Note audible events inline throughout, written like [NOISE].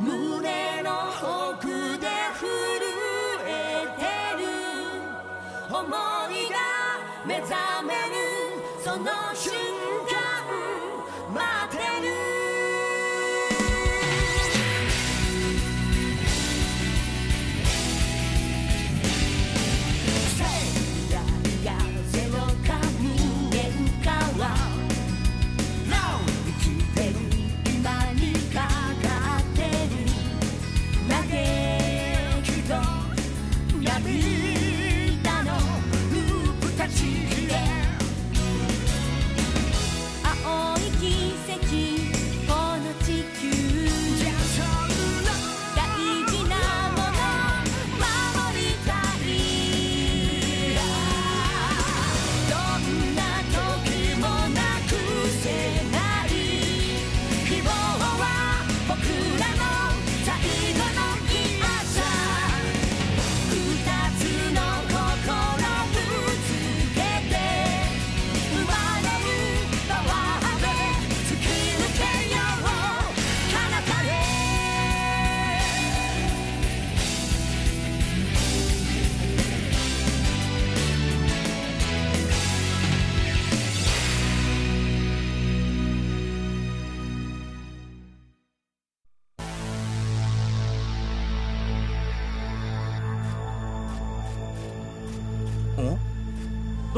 胸の奥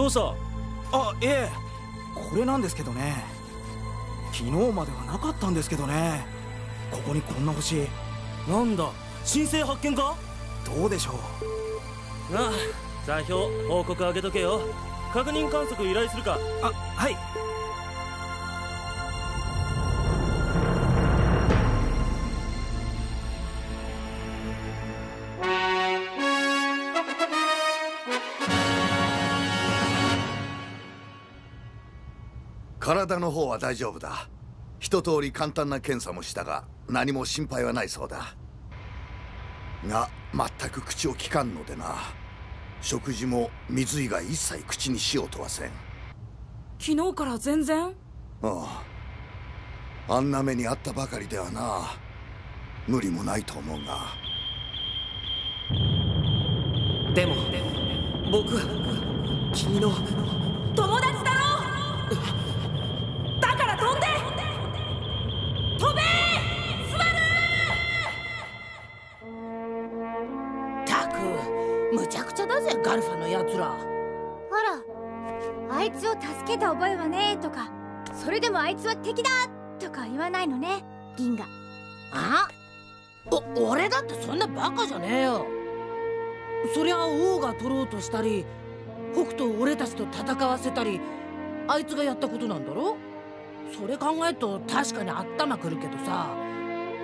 どうした？あええこれなんですけどね。昨日まではなかったんですけどね。ここにこんな星。なんだ？新星発見か？どうでしょう。ああ座標報告あげとけよ。確認観測依頼するか。あはい体の方は大丈夫だ。一通り簡単な検査もしたが何も心配はないそうだ。が全く口をきかんのでな。食事も水以外一切口にしようとはせん。昨日から全然？ああ。あんな目にあったばかりではな。無理もないと思うが。でも僕は君の友達だろけた覚えはねえとかそれでもあいつは敵だとか言わないのね銀河。あ？お俺だってそんなバカじゃねえよ。そりゃ王が取ろうとしたり北斗を俺たちと戦わせたりあいつがやったことなんだろ？それ考えると確かに頭くるけどさ。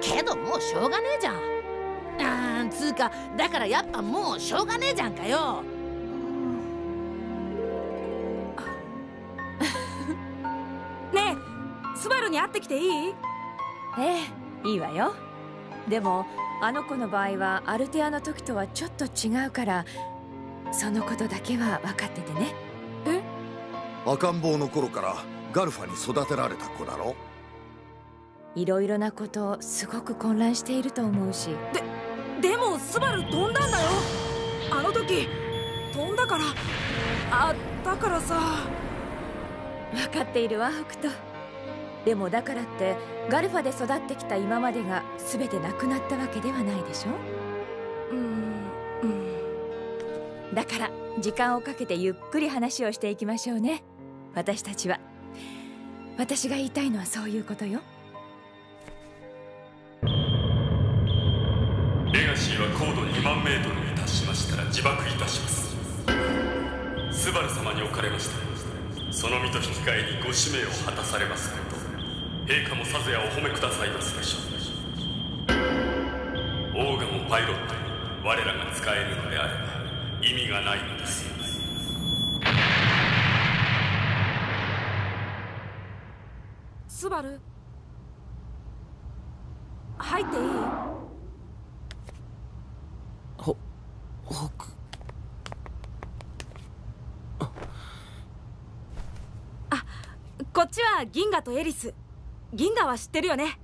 けどもうしょうがねえじゃん。あーつうかだからやっぱもうしょうがねえじゃんかよ。に会ってきていい？ええいいわよ。でもあの子の場合はアルテアの時とはちょっと違うからそのことだけは分かっててね。赤ん坊の頃からガルファに育てられた子だろ？いろいろなことをすごく混乱していると思うし。でもスバル飛んだんだよ。あの時飛んだから。あだからさ。分かっているわ北斗でもだからってガルファで育ってきた今までが全てなくなったわけではないでしょ？うんうん。だから時間をかけてゆっくり話をしていきましょうね。私たちは。私が言いたいのはそういうことよ。レガシーは高度2万メートルに達しましたら自爆いたします。スバル様におかれましてその身と引き換えにご使命を果たされますこと陛下もさぞやお褒めくださいますでしょうオーガもパイロットに我らが使えるのであれば意味がないのですスバル？入っていい？ほほくこっちは銀河とエリス銀河は知ってるよね？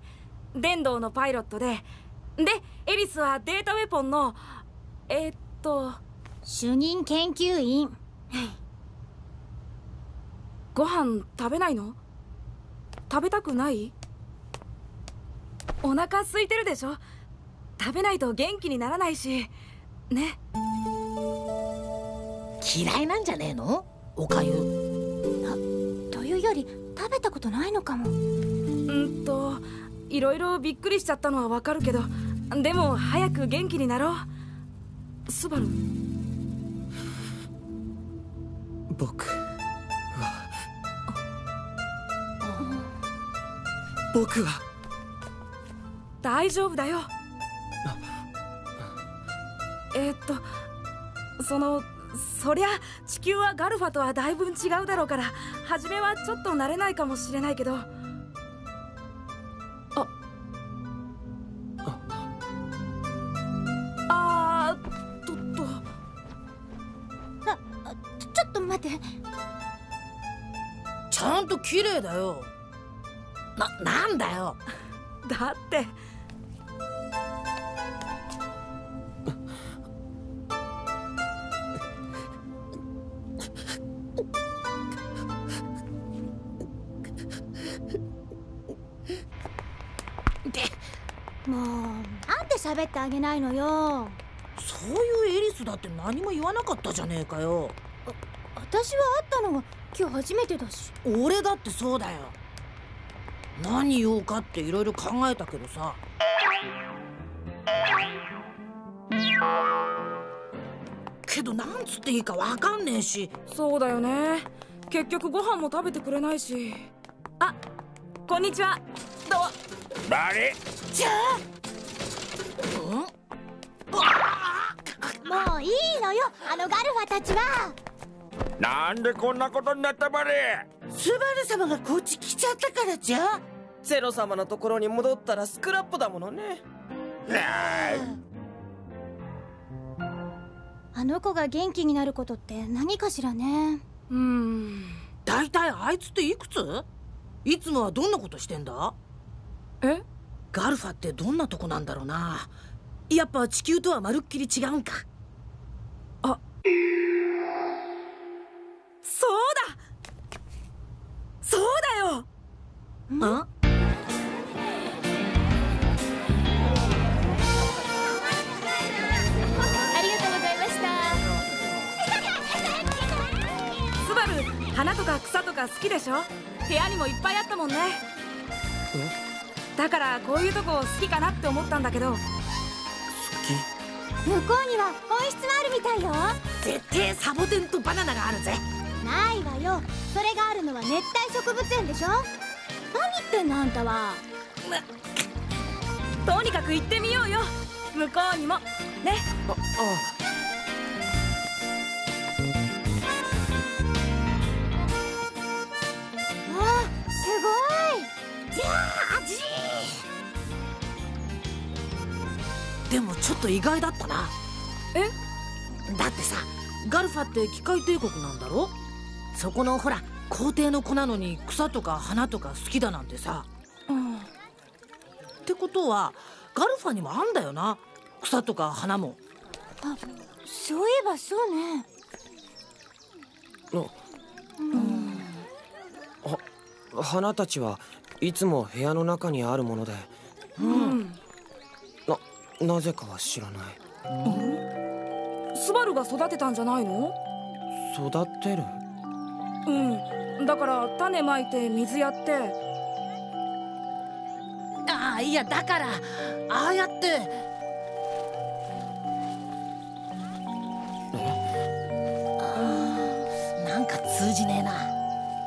電動のパイロットで。でエリスはデータウェポンのえーっと主任研究員。ご飯食べないの？食べたくない？お腹空いてるでしょ？食べないと元気にならないし。ね。嫌いなんじゃねえの？おかゆ。というより食べたことないのかも。うんといろいろびっくりしちゃったのはわかるけどでも早く元気になろう。スバル。僕は。僕は。大丈夫だよ。えーっとそのそりゃ地球はガルファとはだいぶ違うだろうから初めはちょっと慣れないかもしれないけどと綺麗だよ。ななんだよ。だって。もうなんで喋ってあげないのよ。そういうエリスだって何も言わなかったじゃねえかよ私は会ったのが今日初めてだし。俺だってそうだよ。何言おうかっていろいろ考えたけどさ。けどなんつっていいかわかんねえし。そうだよね。結局ご飯も食べてくれないし。あこんにちは。どう誰？じゃあ。ん？もういいのよ。あのガルファたちはなんでこんなことになったバレスバル様がこっち来ちゃったからじゃ。ゼロ様のところに戻ったらスクラップだものね。あの子が元気になることって何かしらね。うん。大体あいつっていくつ？いつもはどんなことしてんだ？え？ガルファってどんなとこなんだろうな。やっぱ地球とはまるっきり違うんか。そあありがとうございました。スバル花とか草とか好きでしょ？部屋にもいっぱいあったもんね。だからこういうとこ好きかなって思ったんだけど。向こうには温室があるみたいよ。絶対サボテンとバナナがあるぜ。ないわよ。それがあるのは熱帯植物園でしょ？ってんのあんたは。とにかく行ってみようよ。向こうにも。ね。あああ。すごい。じゃあじでもちょっと意外だったな。え？だってさガルファって機械帝国なんだろ？そこのほら皇帝の子なのに草とか花とか好きだなんてさ。うんってことはガルファにもあんだよな。草とか花も。あそういえばそうね。花たちはいつも部屋の中にあるもので。うん。ななぜかは知らない。スバルが育てたんじゃないの？育てる？うん。だから種まいて水やって。ああいやだからああやって。なんか通じねえな。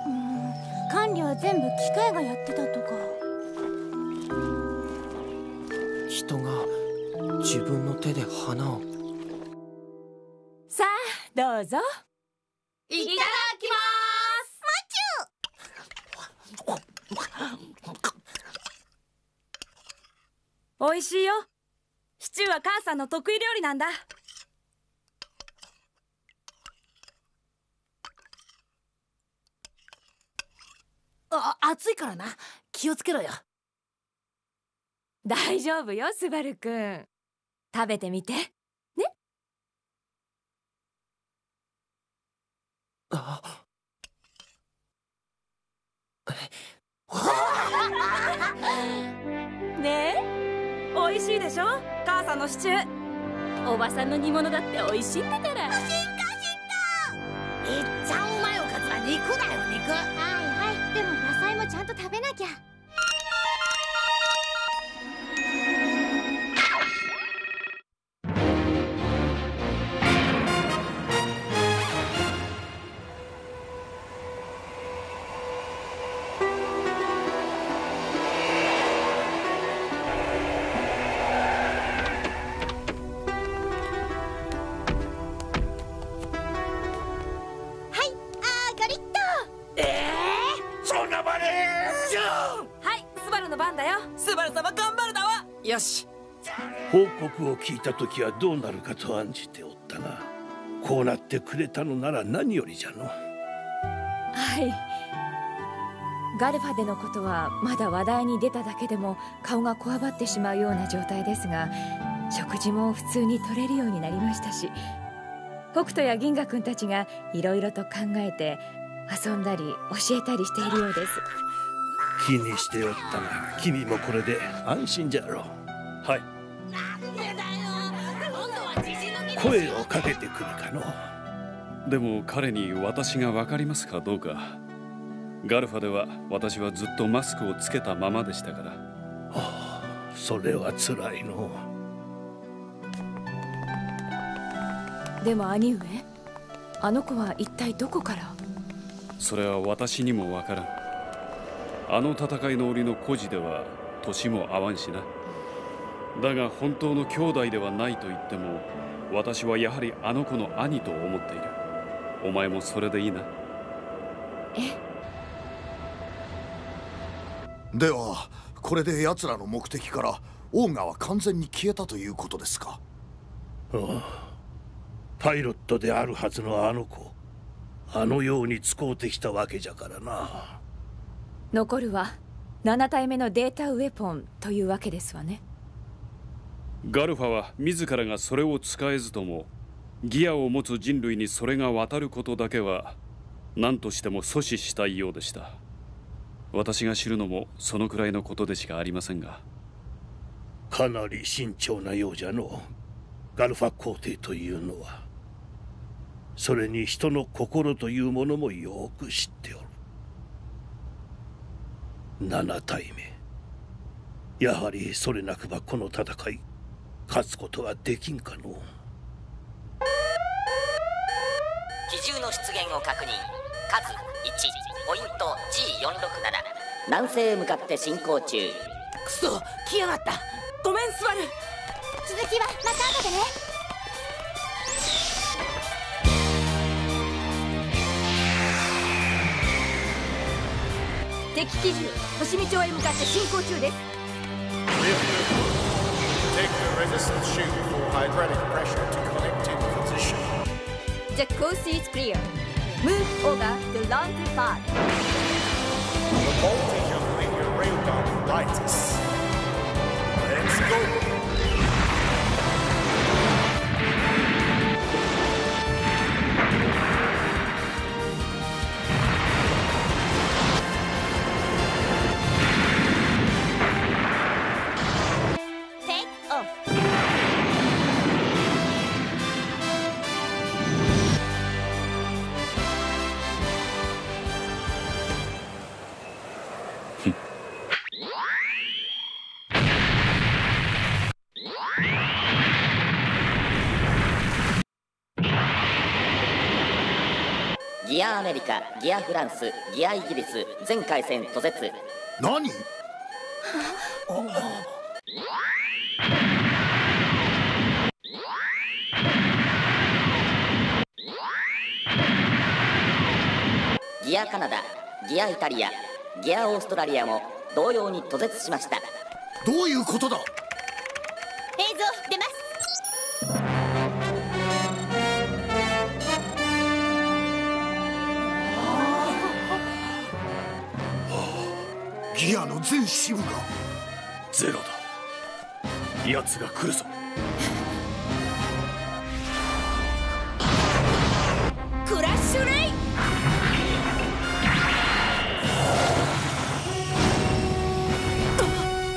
うん。管理は全部機械がやってたとか。人が自分の手で花を。さあどうぞ。いただきます美味しいよ。シチューは母さんの得意料理なんだ。あ暑いからな。気をつけろよ。大丈夫よスバルくん食べてみて。ね？あ。[LAUGHS] [LAUGHS] ね？え美味しいでしょ？母さんのシチュー。おばさんの煮物だって美味しいんだから。いっちゃんうまいおかずは肉だよ肉。はいはい。でも野菜もちゃんと食べなきゃよし。報告を聞いた時はどうなるかと案じておったがこうなってくれたのなら何よりじゃの。はい。ガルファでのことはまだ話題に出ただけでも顔がこわばってしまうような状態ですが食事も普通に取れるようになりましたし北斗や銀河君たちがいろいろと考えて遊んだり教えたりしているようです。気にしておったが君もこれで安心じゃろうはい。声をかけてくるかのでも彼に私が分かりますかどうか。ガルファでは私はずっとマスクをつけたままでしたから。それはつらいの。でも兄上あの子は一体どこから？それは私にも分からん。あの戦いの折の孤児では年も合わんしなだが本当の兄弟ではないと言っても私はやはりあの子の兄と思っている。お前もそれでいいな。ではこれで奴らの目的からオーガは完全に消えたということですか？ああ。パイロットであるはずのあの子あのように使うてきたわけじゃからな。残るは7体目のデータウェポンというわけですわねガルファは自らがそれを使えずともギアを持つ人類にそれが渡ることだけは何としても阻止したいようでした。私が知るのもそのくらいのことでしかありませんが。かなり慎重なようじゃのガルファ皇帝というのは。それに人の心というものもよく知っておる。7体目。やはりそれなくばこの戦い勝つことはできんかの機銃の出現を確認。数1ポイント G467 南西へ向かって進行中。クソ来やがった。ごめんスバル続きはまた後でね。敵機銃星見町へ向かって進行中です resistance shield for hydraulic pressure to connecting position. The coast is clear Move over to laundry pad The voltage of linear railgun lights. Let's go. アアメリカギアフランスギアイギリス全回線途絶。何？ギアカナダギアイタリアギアオーストラリアも同様に途絶しました。どういうことだ？映像出ますギアの全支部が。ゼロだ。奴が来るぞ。クラッシュレイ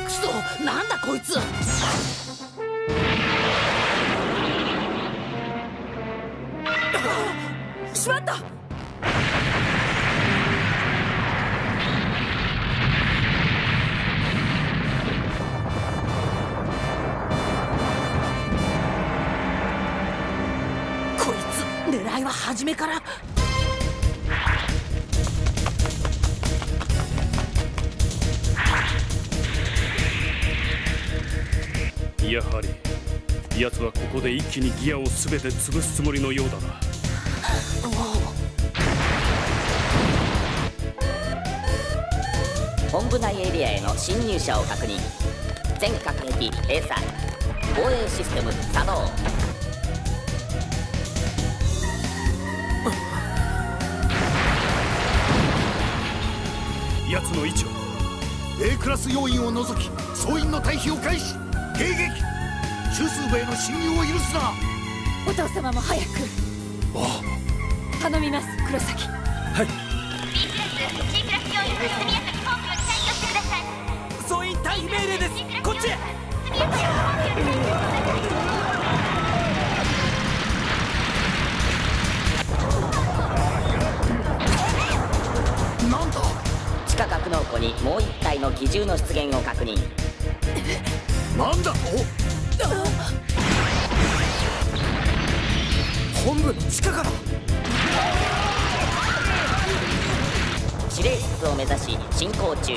クソなんだこいつ。しまった初めから。やはり奴はここで一気にギアを全て潰すつもりのようだな。本部内エリアへの侵入者を確認。全各撃閉鎖。防衛システム作動奴の位置は A クラス要員を除き総員の退避を開始。迎撃。中枢部への侵入を許すな。お父様も早く。頼みます黒崎。はい。C クラス要員速やかに本部より退去してください。総員退避命令です。こっちへ。速やかに本部より退去してください下格納庫にもう一体の機銃の出現を確認。なんだ？と本部の地下から。指令室を目指し進行中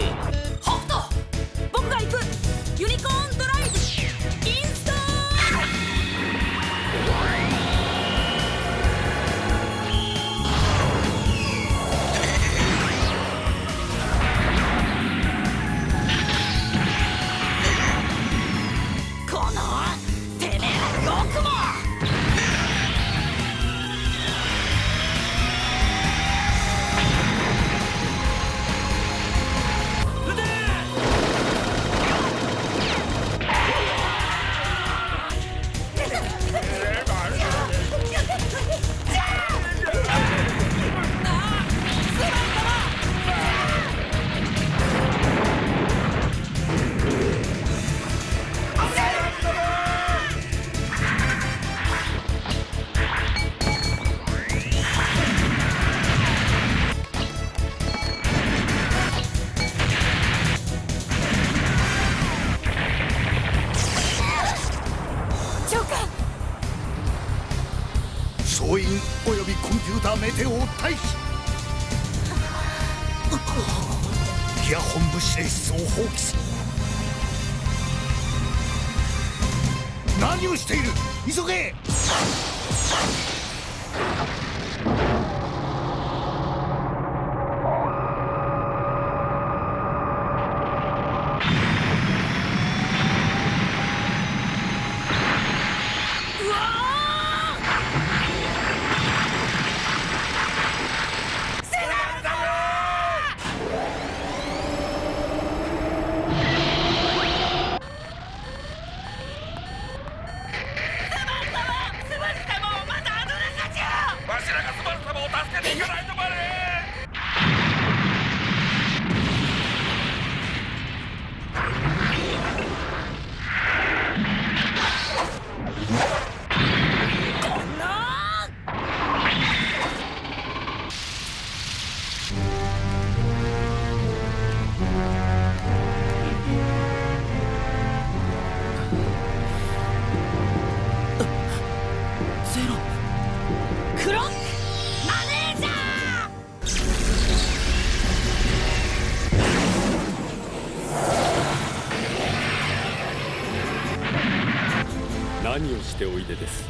しておいでです。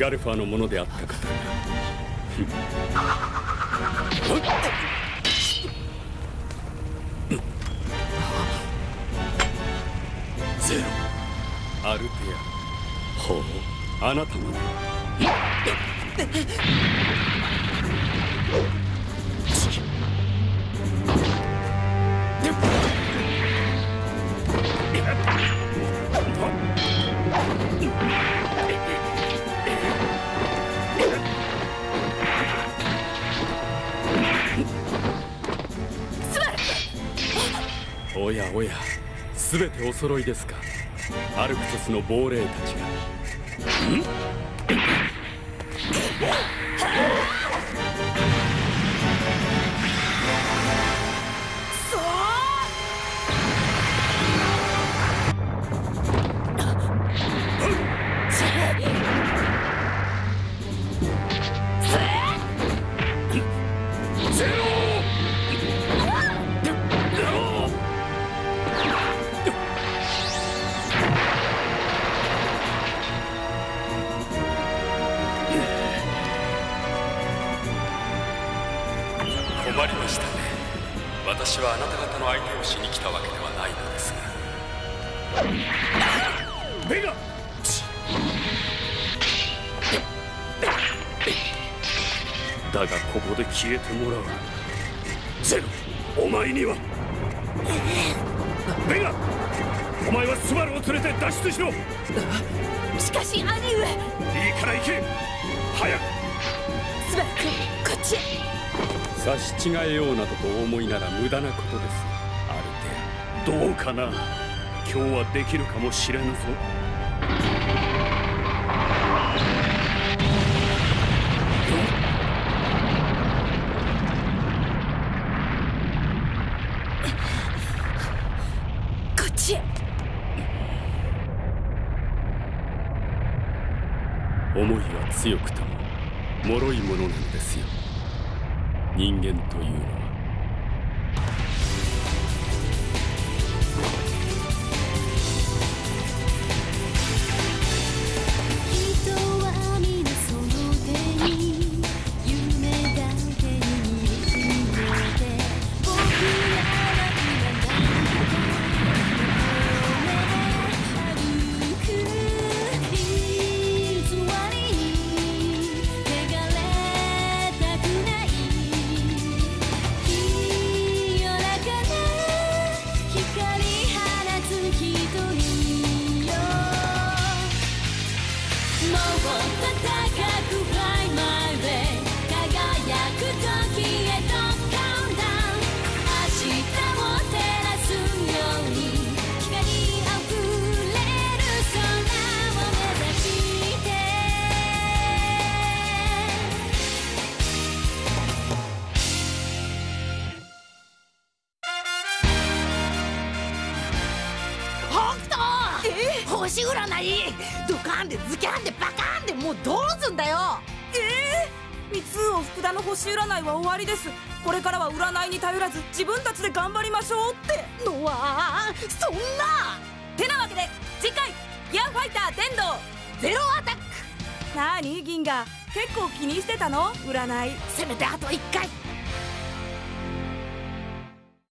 ガルファーのものであった方ゼロアルテアほうあなたまでおやおや。すべてお揃いですか。アルクトスの亡霊たちが。ん？ルを連れて脱出しろ。いいしかし兄上。から行け。早く。スバル君こっちへ。差し違えようなどとお思いなら無駄なことです。アルテどうかな。今日はできるかもしれぬぞ強くとも脆いものなんですよ。人間というのは。ドカンでズキャンでバカンでもうどうすんだよ！ええ三王福田の星占いは終わりです。これからは占いに頼らず自分たちで頑張りましょうって。のわそんな！てなわけで次回ギアファイター天道ゼロアタック。なに銀河結構気にしてたの？占い。せめてあと1回